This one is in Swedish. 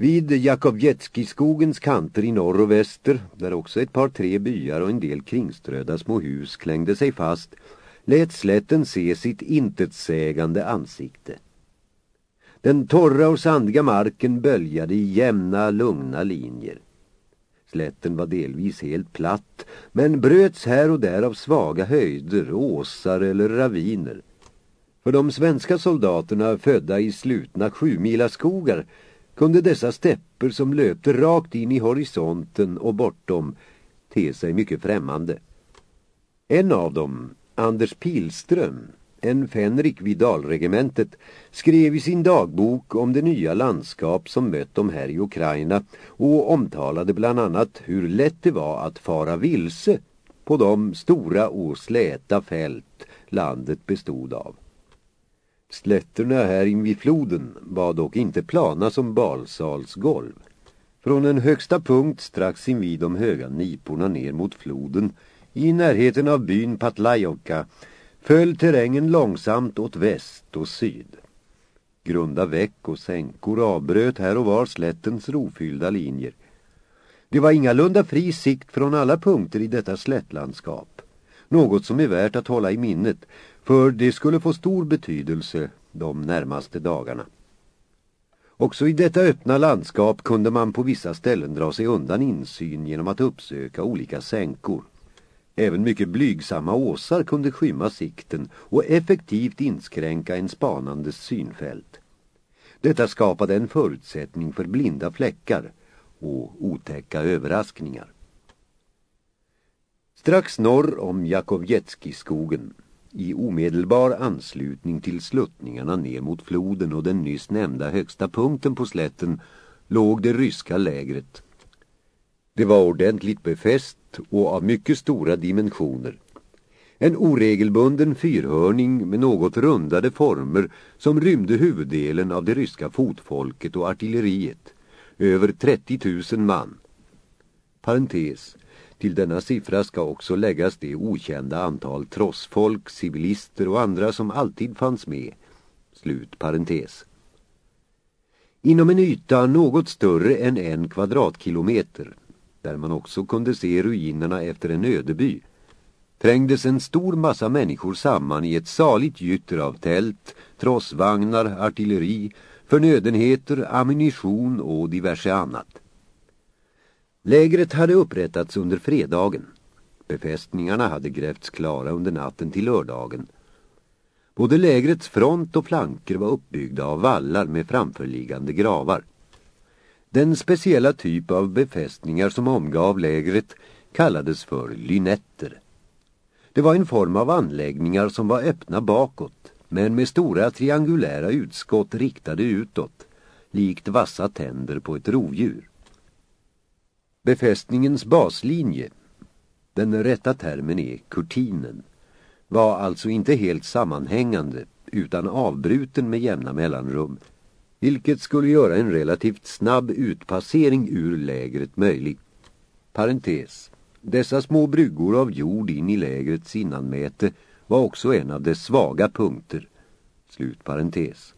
Vid Jakobjetskiskogens kanter i norr och väster, där också ett par tre byar och en del kringströda små hus klängde sig fast, lät slätten se sitt intetsägande ansikte. Den torra och sandiga marken böljade i jämna, lugna linjer. Slätten var delvis helt platt, men bröts här och där av svaga höjder, åsar eller raviner. För de svenska soldaterna födda i slutna sjumilaskogar kunde dessa stäpper som löpte rakt in i horisonten och bortom te sig mycket främmande. En av dem, Anders Pilström, en fänrik vid Dalregementet, skrev i sin dagbok om det nya landskap som mött dem här i Ukraina och omtalade bland annat hur lätt det var att fara vilse på de stora och släta fält landet bestod av. Slätterna här invid floden var dock inte plana som balsalsgolv. Från en högsta punkt strax invid de höga niporna ner mot floden, i närheten av byn Patlajoka föll terrängen långsamt åt väst och syd. Grunda väck och sänkor avbröt här och var slättens rofyllda linjer. Det var ingalunda fri sikt från alla punkter i detta slättlandskap. Något som är värt att hålla i minnet, för det skulle få stor betydelse de närmaste dagarna. Också i detta öppna landskap kunde man på vissa ställen dra sig undan insyn genom att uppsöka olika sänkor. Även mycket blygsamma åsar kunde skymma sikten och effektivt inskränka en spanandes synfält. Detta skapade en förutsättning för blinda fläckar och otäcka överraskningar. Strax norr om Jakovjetskiskogen, i omedelbar anslutning till sluttningarna ner mot floden och den nyss nämnda högsta punkten på slätten, låg det ryska lägret. Det var ordentligt befäst och av mycket stora dimensioner. En oregelbunden fyrhörning med något rundade former som rymde huvuddelen av det ryska fotfolket och artilleriet. Över 30 000 man. Parentes. Till denna siffra ska också läggas det okända antal trossfolk, civilister och andra som alltid fanns med. Slut parentes. Inom en yta något större än en kvadratkilometer, där man också kunde se ruinerna efter en ödeby, trängdes en stor massa människor samman i ett saligt gytter av tält, trossvagnar, artilleri, förnödenheter, ammunition och diverse annat. Lägret hade upprättats under fredagen. Befästningarna hade grävts klara under natten till lördagen. Både lägrets front och flanker var uppbyggda av vallar med framförliggande gravar. Den speciella typ av befästningar som omgav lägret kallades för lynetter. Det var en form av anläggningar som var öppna bakåt, men med stora triangulära utskott riktade utåt, likt vassa tänder på ett rovdjur. Befästningens baslinje, den rätta termen är kurtinen, var alltså inte helt sammanhängande utan avbruten med jämna mellanrum, vilket skulle göra en relativt snabb utpassering ur lägret möjlig. Parentes. Dessa små bryggor av jord in i lägrets innanmäte var också en av dess svaga punkter. Slut parentes.